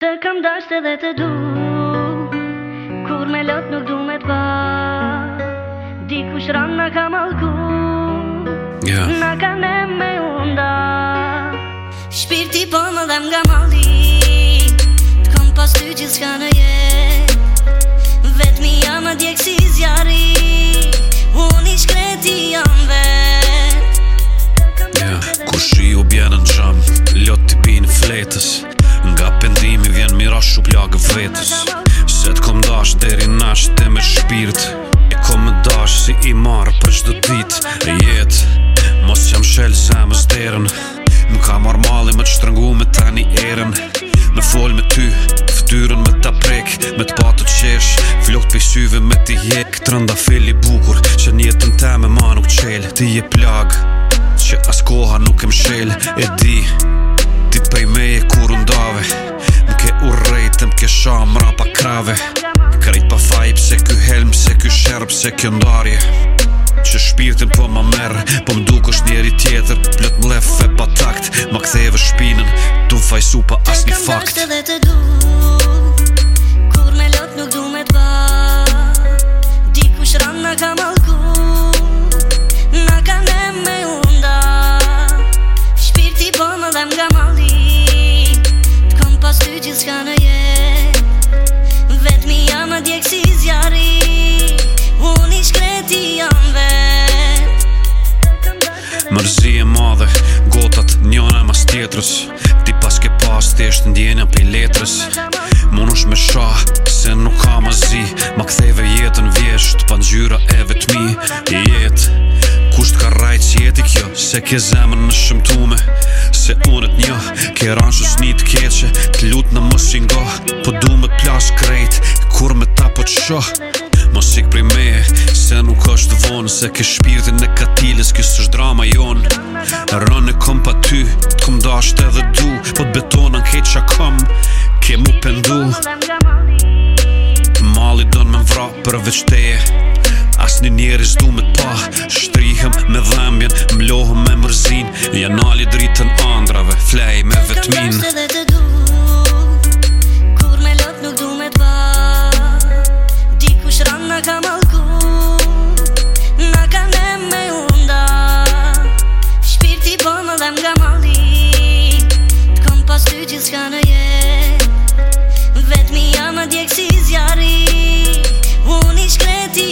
Të kam dashtë edhe të du Kur me lot nuk du me të ba Di ku shran nga ka malku yeah. ne me unda Shpirti po më dhem nga mali Kom pas ty gjithë shka në je Vetë mi jam e djekë si zjari Unë i shkreti jam vet Kushi ku u bjenë në gjamë Lot t'i bin fletës vetës Se t'kom dash deri nash të me shpirt E kom me dash si i marrë për qdo dit e jet Mos jam shëll zemës derën Më ka marrë mali më të shtrëngu me tani erën Me fol me ty, të fëtyrën me ta prek Me t'pa të qesh, flok t'pej syve me t'i jek Të rënda fili bukur, që njetën te me ma nuk qel Ti je plag, që as koha nuk em shel E di, ti t'pej me e kur undave ke shoh mrapa krave Krejt pa faj Se ky helm, Se ky shërb, Se kjo ndarje Që shpirtin po ma merë, po mduk është njeri tjetër Plët më lef e pa takt, ma ktheve shpinën Tu fajsu pa asni fakt të Mërzi e madhe, gotat njona e mas tjetrës Ti pas ke pas të eshtë ndjenja pëj letrës Mun është me shah, se nuk ka më zi Ma ktheve jetën vjesht, pa në e vetmi Jetë, kusht ka rajtë që jeti kjo Se ke zemën në shëmtume Se unët një, ke ranqës një të keqe Të lutë në mos ingo, po du me plash krejt Kur me ta po të shoh, mos ikë prej me se nuk është vonë Se ke shpirtin në katilis, kësë është drama jonë Rënë e kom pa ty, të kom dasht edhe du Po të beton anë kejtë kom, ke mu pëndu Mali dënë me mvra përveç teje As një njeri zdu me ta Shtrihem me dhembjen, mlohem me mërzin Janali dritën andrave, flej me vetmin edhe Vetë mi jam a djekë si zjarri Unë i shkreti